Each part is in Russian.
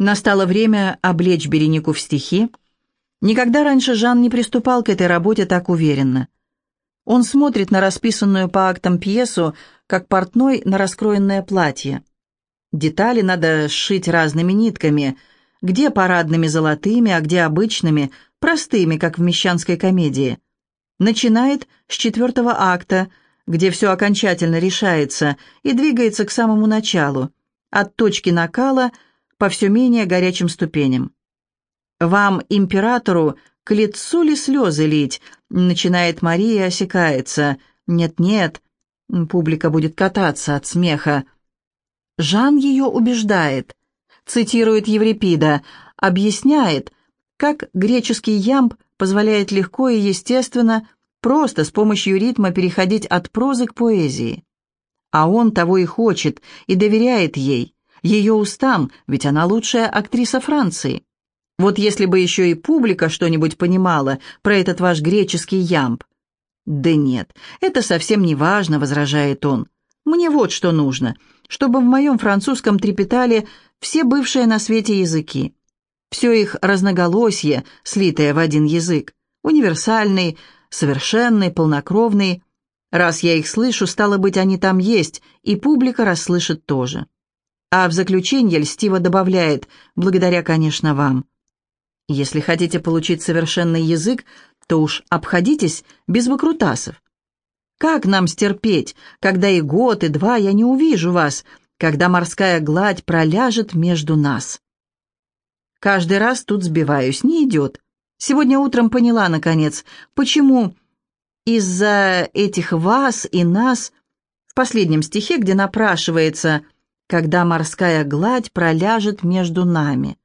Настало время облечь Беренику в стихи. Никогда раньше Жан не приступал к этой работе так уверенно. Он смотрит на расписанную по актам пьесу, как портной на раскроенное платье. Детали надо сшить разными нитками, где парадными золотыми, а где обычными, простыми, как в мещанской комедии. Начинает с четвертого акта, где все окончательно решается и двигается к самому началу, от точки накала – по все менее горячим ступеням. «Вам, императору, к лицу ли слезы лить?» Начинает Мария осекается. «Нет-нет». Публика будет кататься от смеха. Жан ее убеждает, цитирует Еврипида, объясняет, как греческий ямб позволяет легко и естественно просто с помощью ритма переходить от прозы к поэзии. А он того и хочет, и доверяет ей ее устам, ведь она лучшая актриса Франции. Вот если бы еще и публика что-нибудь понимала про этот ваш греческий ямб. «Да нет, это совсем не важно», — возражает он. «Мне вот что нужно, чтобы в моем французском трепетали все бывшие на свете языки. Все их разноголосье, слитое в один язык, универсальный, совершенный, полнокровный. Раз я их слышу, стало быть, они там есть, и публика расслышит тоже». А в заключение льстиво добавляет «благодаря, конечно, вам». Если хотите получить совершенный язык, то уж обходитесь без выкрутасов. Как нам стерпеть, когда и год, и два я не увижу вас, когда морская гладь проляжет между нас? Каждый раз тут сбиваюсь, не идет. Сегодня утром поняла, наконец, почему из-за этих вас и нас в последнем стихе, где напрашивается – когда морская гладь проляжет между нами.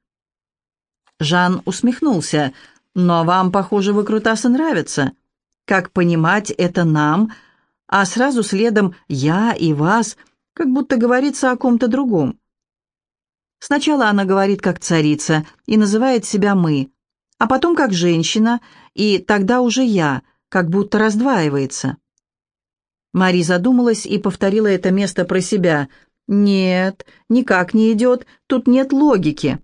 Жан усмехнулся. «Но вам, похоже, выкрутасы нравятся. Как понимать это нам, а сразу следом «я» и «вас», как будто говорится о ком-то другом?» Сначала она говорит как царица и называет себя «мы», а потом как женщина, и тогда уже «я», как будто раздваивается. Мари задумалась и повторила это место про себя – «Нет, никак не идет, тут нет логики.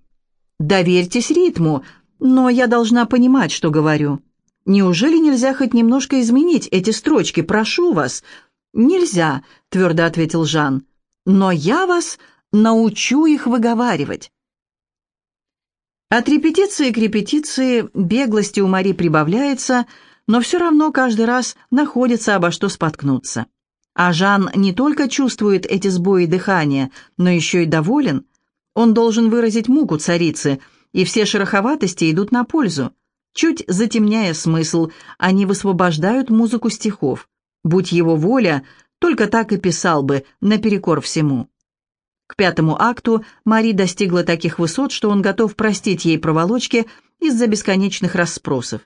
Доверьтесь ритму, но я должна понимать, что говорю. Неужели нельзя хоть немножко изменить эти строчки, прошу вас?» «Нельзя», — твердо ответил Жан, — «но я вас научу их выговаривать». От репетиции к репетиции беглости у Мари прибавляется, но все равно каждый раз находится обо что споткнуться. А Жан не только чувствует эти сбои дыхания, но еще и доволен. Он должен выразить муку царицы, и все шероховатости идут на пользу. Чуть затемняя смысл, они высвобождают музыку стихов. Будь его воля, только так и писал бы, наперекор всему. К пятому акту Мари достигла таких высот, что он готов простить ей проволочки из-за бесконечных расспросов.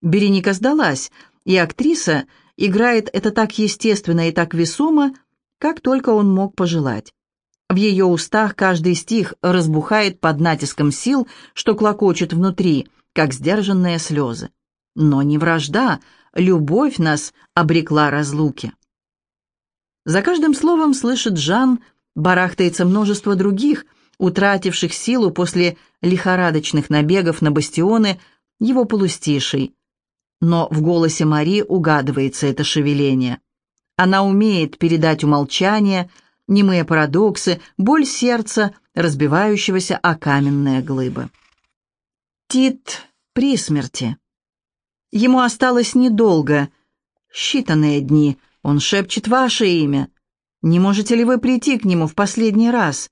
Береника сдалась, и актриса играет это так естественно и так весомо, как только он мог пожелать. В ее устах каждый стих разбухает под натиском сил, что клокочет внутри, как сдержанные слезы. Но не вражда, любовь нас обрекла разлуке. За каждым словом слышит Жан, барахтается множество других, утративших силу после лихорадочных набегов на бастионы его полустишей, но в голосе Мари угадывается это шевеление. Она умеет передать умолчание, немые парадоксы, боль сердца, разбивающегося о каменные глыбы. Тит при смерти. Ему осталось недолго, считанные дни. Он шепчет ваше имя. Не можете ли вы прийти к нему в последний раз?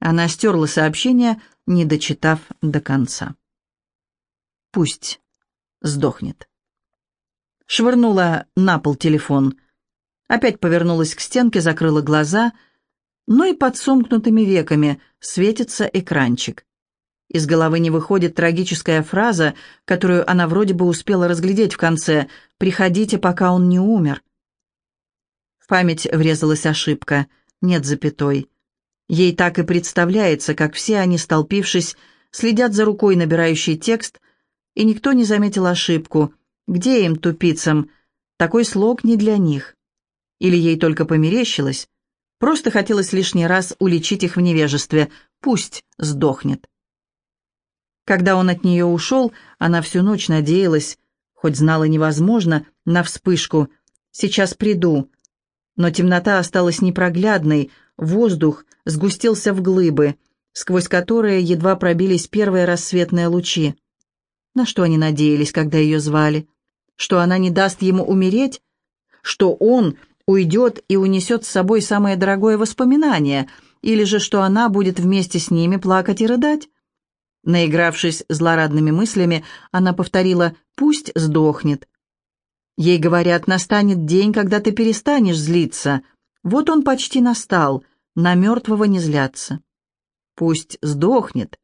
Она стерла сообщение, не дочитав до конца. Пусть сдохнет. Швырнула на пол телефон. Опять повернулась к стенке, закрыла глаза, но и под сомкнутыми веками светится экранчик. Из головы не выходит трагическая фраза, которую она вроде бы успела разглядеть в конце «Приходите, пока он не умер». В память врезалась ошибка, нет запятой. Ей так и представляется, как все они, столпившись, следят за рукой, набирающей текст, и никто не заметил ошибку. Где им, тупицам? Такой слог не для них. Или ей только померещилось? Просто хотелось лишний раз уличить их в невежестве. Пусть сдохнет. Когда он от нее ушел, она всю ночь надеялась, хоть знала невозможно, на вспышку. «Сейчас приду». Но темнота осталась непроглядной, воздух сгустился в глыбы, сквозь которые едва пробились первые рассветные лучи. На что они надеялись, когда ее звали? Что она не даст ему умереть? Что он уйдет и унесет с собой самое дорогое воспоминание? Или же что она будет вместе с ними плакать и рыдать? Наигравшись злорадными мыслями, она повторила «пусть сдохнет». Ей говорят, настанет день, когда ты перестанешь злиться. Вот он почти настал, на мертвого не зляться. Пусть сдохнет.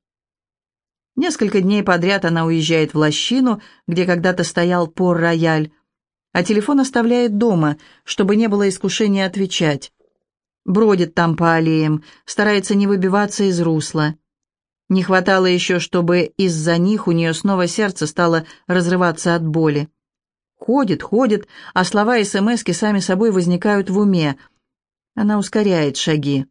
Несколько дней подряд она уезжает в лощину, где когда-то стоял пор-рояль, а телефон оставляет дома, чтобы не было искушения отвечать. Бродит там по аллеям, старается не выбиваться из русла. Не хватало еще, чтобы из-за них у нее снова сердце стало разрываться от боли. Ходит, ходит, а слова и смски сами собой возникают в уме. Она ускоряет шаги.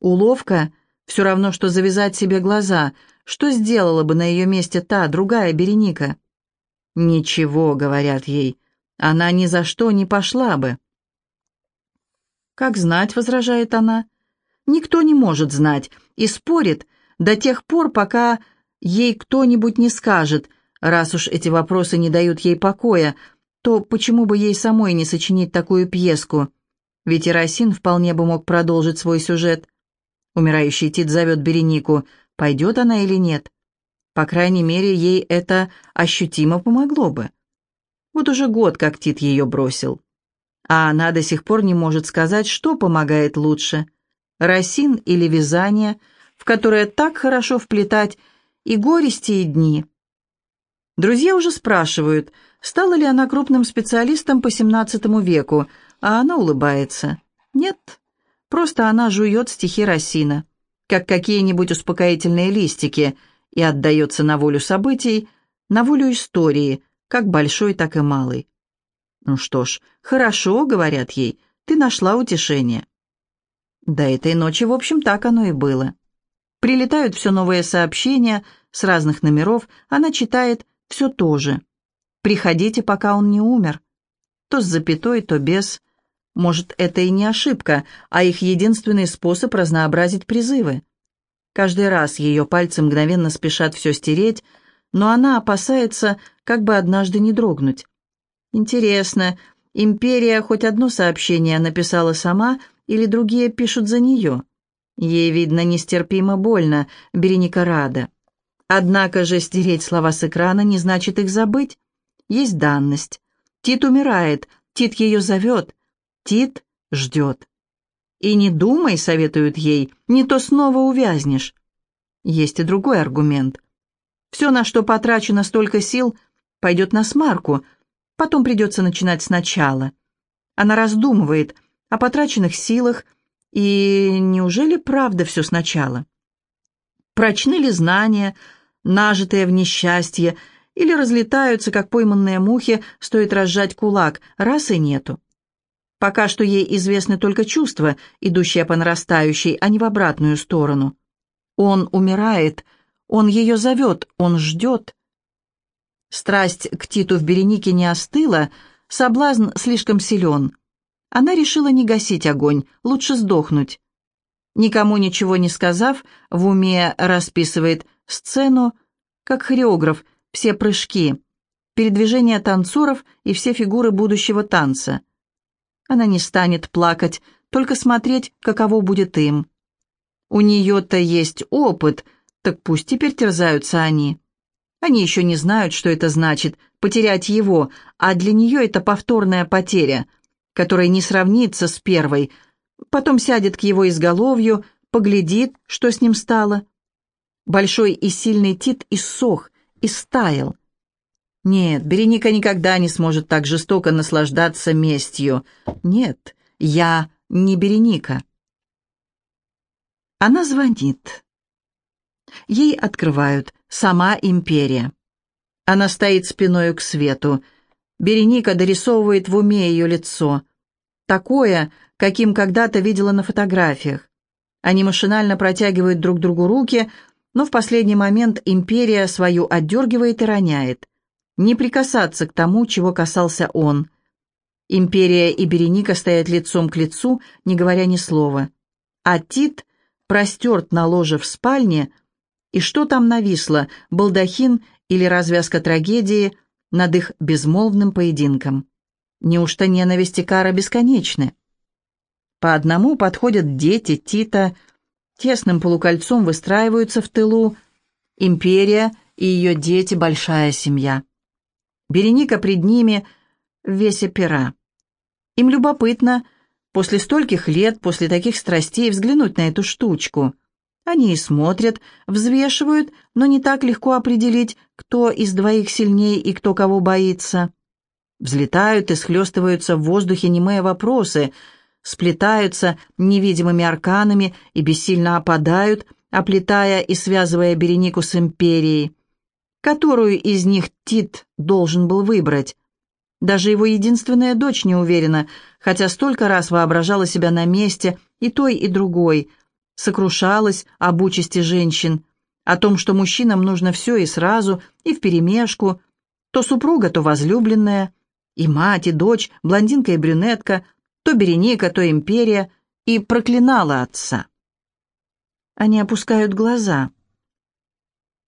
Уловка — все равно, что завязать себе глаза. Что сделала бы на ее месте та, другая Береника? «Ничего», — говорят ей, — «она ни за что не пошла бы». «Как знать», — возражает она, — «никто не может знать» и спорит, до тех пор, пока ей кто-нибудь не скажет, раз уж эти вопросы не дают ей покоя, то почему бы ей самой не сочинить такую пьеску? Ведь Иросин вполне бы мог продолжить свой сюжет. Умирающий Тит зовет Беренику, пойдет она или нет. По крайней мере, ей это ощутимо помогло бы. Вот уже год, как Тит ее бросил. А она до сих пор не может сказать, что помогает лучше. Росин или вязание – в которое так хорошо вплетать и горести, и дни. Друзья уже спрашивают, стала ли она крупным специалистом по XVII веку, а она улыбается. Нет, просто она жует стихи Рассина, как какие-нибудь успокоительные листики, и отдается на волю событий, на волю истории, как большой, так и малой. «Ну что ж, хорошо», — говорят ей, — «ты нашла утешение». До этой ночи, в общем, так оно и было. Прилетают все новые сообщения с разных номеров, она читает все то же. «Приходите, пока он не умер». То с запятой, то без. Может, это и не ошибка, а их единственный способ разнообразить призывы. Каждый раз ее пальцы мгновенно спешат все стереть, но она опасается, как бы однажды не дрогнуть. Интересно, империя хоть одно сообщение написала сама или другие пишут за нее? Ей, видно, нестерпимо больно, Береника рада. Однако же стереть слова с экрана не значит их забыть. Есть данность. Тит умирает, Тит ее зовет, Тит ждет. И не думай, советуют ей, не то снова увязнешь. Есть и другой аргумент. Все, на что потрачено столько сил, пойдет на смарку, потом придется начинать сначала. Она раздумывает о потраченных силах, и неужели правда все сначала? Прочны ли знания, нажитые в несчастье, или разлетаются, как пойманные мухи, стоит разжать кулак, раз и нету? Пока что ей известны только чувства, идущие по нарастающей, а не в обратную сторону. Он умирает, он ее зовет, он ждет. Страсть к Титу в Беренике не остыла, соблазн слишком силен. Она решила не гасить огонь, лучше сдохнуть. Никому ничего не сказав, в уме расписывает сцену, как хореограф, все прыжки, передвижения танцоров и все фигуры будущего танца. Она не станет плакать, только смотреть, каково будет им. У нее-то есть опыт, так пусть теперь терзаются они. Они еще не знают, что это значит — потерять его, а для нее это повторная потеря — которая не сравнится с первой, потом сядет к его изголовью, поглядит, что с ним стало. Большой и сильный Тит иссох, истаял. Нет, Береника никогда не сможет так жестоко наслаждаться местью. Нет, я не Береника. Она звонит. Ей открывают сама империя. Она стоит спиною к свету. Береника дорисовывает в уме ее лицо. Такое, каким когда-то видела на фотографиях. Они машинально протягивают друг другу руки, но в последний момент империя свою отдергивает и роняет. Не прикасаться к тому, чего касался он. Империя и Береника стоят лицом к лицу, не говоря ни слова. А Тит простерт на ложе в спальне, и что там нависло, балдахин или развязка трагедии над их безмолвным поединком? Неужто ненависть и кара бесконечны? По одному подходят дети Тита, тесным полукольцом выстраиваются в тылу. Империя и ее дети — большая семья. Береника пред ними в весе пера. Им любопытно после стольких лет, после таких страстей взглянуть на эту штучку. Они и смотрят, взвешивают, но не так легко определить, кто из двоих сильнее и кто кого боится. Взлетают и схлестываются в воздухе немые вопросы — сплетаются невидимыми арканами и бессильно опадают, оплетая и связывая Беренику с империей. Которую из них Тит должен был выбрать? Даже его единственная дочь не уверена, хотя столько раз воображала себя на месте и той, и другой, сокрушалась об участи женщин, о том, что мужчинам нужно все и сразу, и вперемешку, то супруга, то возлюбленная, и мать, и дочь, блондинка и брюнетка, то Береника, то Империя, и проклинала отца. Они опускают глаза.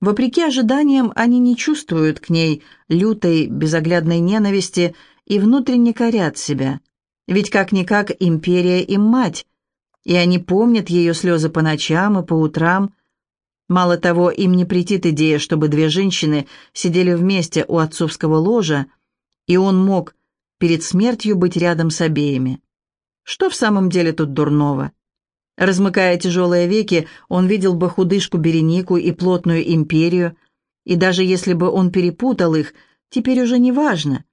Вопреки ожиданиям, они не чувствуют к ней лютой, безоглядной ненависти и внутренне корят себя. Ведь как-никак Империя им мать, и они помнят ее слезы по ночам и по утрам. Мало того, им не претит идея, чтобы две женщины сидели вместе у отцовского ложа, и он мог перед смертью быть рядом с обеими. Что в самом деле тут дурного? Размыкая тяжелые веки, он видел бы худышку Беренику и плотную империю, и даже если бы он перепутал их, теперь уже не важно.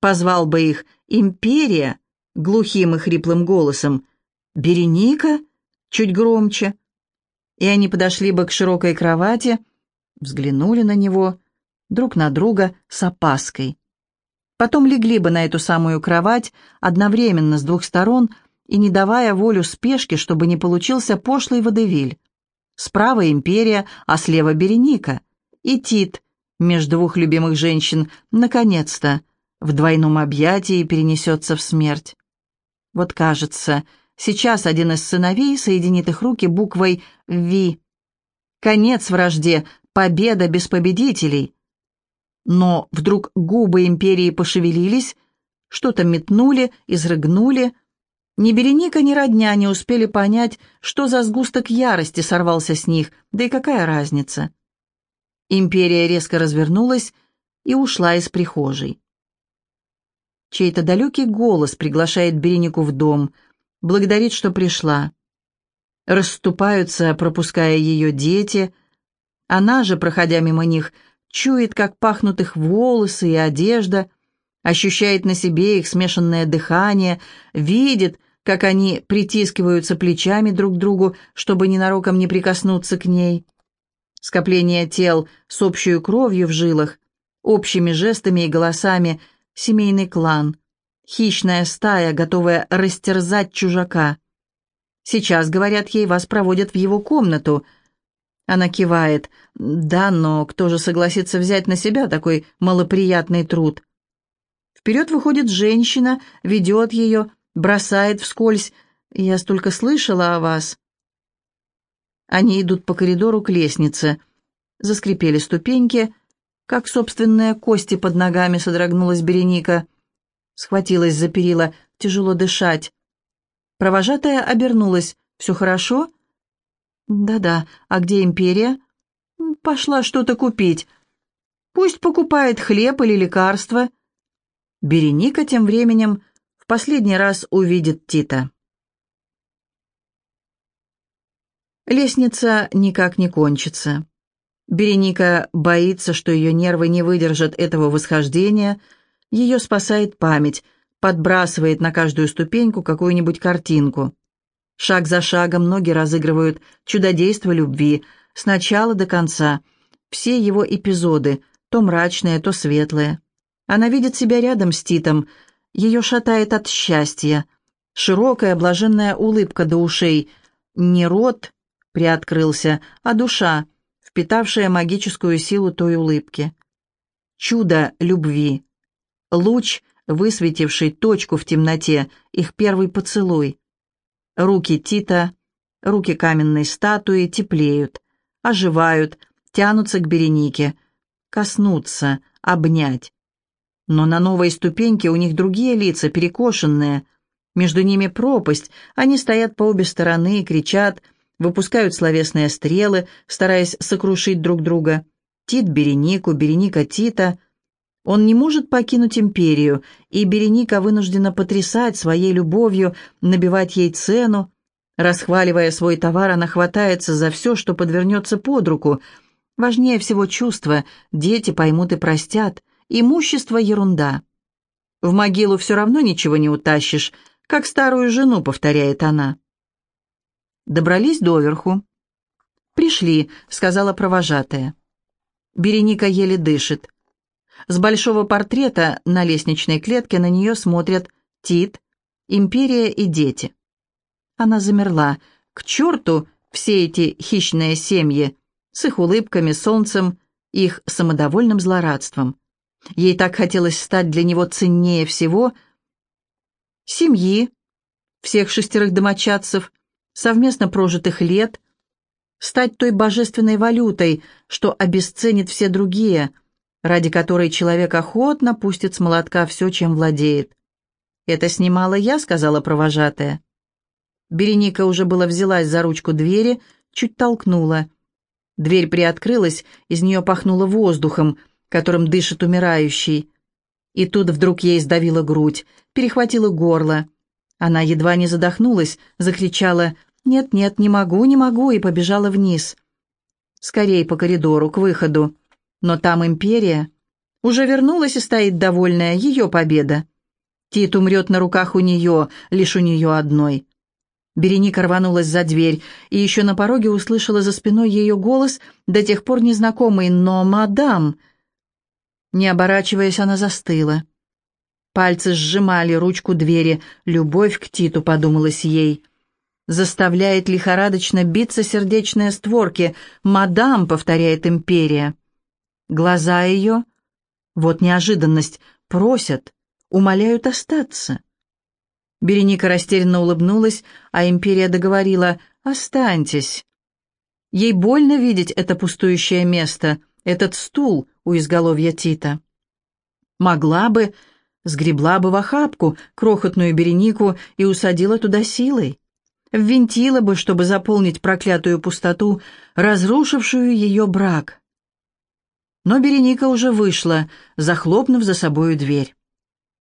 Позвал бы их «Империя» глухим и хриплым голосом, «Береника» чуть громче, и они подошли бы к широкой кровати, взглянули на него, друг на друга с опаской. Потом легли бы на эту самую кровать одновременно с двух сторон и не давая волю спешке, чтобы не получился пошлый водевиль. Справа империя, а слева Береника. И Тит, между двух любимых женщин, наконец-то, в двойном объятии перенесется в смерть. Вот кажется, сейчас один из сыновей соединит их руки буквой «Ви». Конец вражде, победа без победителей — но вдруг губы империи пошевелились, что-то метнули, изрыгнули. Ни Береника, ни родня не успели понять, что за сгусток ярости сорвался с них, да и какая разница. Империя резко развернулась и ушла из прихожей. Чей-то далекий голос приглашает Беренику в дом, благодарит, что пришла. Расступаются, пропуская ее дети. Она же, проходя мимо них, — чует, как пахнут их волосы и одежда, ощущает на себе их смешанное дыхание, видит, как они притискиваются плечами друг к другу, чтобы ненароком не прикоснуться к ней. Скопление тел с общей кровью в жилах, общими жестами и голосами, семейный клан, хищная стая, готовая растерзать чужака. Сейчас, говорят ей, вас проводят в его комнату — она кивает. «Да, но кто же согласится взять на себя такой малоприятный труд?» Вперед выходит женщина, ведет ее, бросает вскользь. «Я столько слышала о вас». Они идут по коридору к лестнице. Заскрипели ступеньки. Как собственные кости под ногами содрогнулась Береника. Схватилась за перила, тяжело дышать. Провожатая обернулась. «Все хорошо?» «Да-да, а где империя?» «Пошла что-то купить. Пусть покупает хлеб или лекарства». Береника тем временем последний раз увидит Тита. Лестница никак не кончится. Береника боится, что ее нервы не выдержат этого восхождения. Ее спасает память, подбрасывает на каждую ступеньку какую-нибудь картинку. Шаг за шагом ноги разыгрывают чудодейство любви, с начала до конца. Все его эпизоды, то мрачные, то светлые. Она видит себя рядом с Титом, ее шатает от счастья. Широкая блаженная улыбка до ушей. Не рот приоткрылся, а душа, впитавшая магическую силу той улыбки. Чудо любви. Луч, высветивший точку в темноте, их первый поцелуй. Руки Тита, руки каменной статуи теплеют, оживают, тянутся к Беренике, коснуться, обнять. Но на новой ступеньке у них другие лица, перекошенные. Между ними пропасть, они стоят по обе стороны кричат, выпускают словесные стрелы, стараясь сокрушить друг друга. Тит Беренику, Береника Тита. Он не может покинуть империю, и Береника вынуждена потрясать своей любовью, набивать ей цену. Расхваливая свой товар, она хватается за все, что подвернется под руку. Важнее всего чувства, дети поймут и простят. Имущество — ерунда. В могилу все равно ничего не утащишь, как старую жену, повторяет она. Добрались доверху. «Пришли», — сказала провожатая. Береника еле дышит. С большого портрета на лестничной клетке на нее смотрят Тит, Империя и дети. Она замерла. К черту все эти хищные семьи с их улыбками, солнцем, их самодовольным злорадством. Ей так хотелось стать для него ценнее всего семьи, всех шестерых домочадцев, совместно прожитых лет, стать той божественной валютой, что обесценит все другие, ради которой человек охотно пустит с молотка все, чем владеет. «Это снимала я», — сказала провожатая. Береника уже было взялась за ручку двери, чуть толкнула. Дверь приоткрылась, из нее пахнуло воздухом, которым дышит умирающий. И тут вдруг ей сдавила грудь, перехватила горло. Она едва не задохнулась, закричала «Нет-нет, не могу, не могу» и побежала вниз. Скорей по коридору, к выходу. Но там империя. Уже вернулась и стоит довольная, ее победа. Тит умрет на руках у нее, лишь у нее одной. Береника рванулась за дверь и еще на пороге услышала за спиной ее голос, до тех пор незнакомый «Но, мадам!». Не оборачиваясь, она застыла. Пальцы сжимали ручку двери. «Любовь к Титу», — подумалось ей заставляет лихорадочно биться сердечные створки. «Мадам», — повторяет империя. Глаза ее, вот неожиданность, просят, умоляют остаться. Береника растерянно улыбнулась, а империя договорила «Останьтесь». Ей больно видеть это пустующее место, этот стул у изголовья Тита. Могла бы, сгребла бы в охапку крохотную Беренику и усадила туда силой ввинтила бы, чтобы заполнить проклятую пустоту, разрушившую ее брак. Но Береника уже вышла, захлопнув за собою дверь.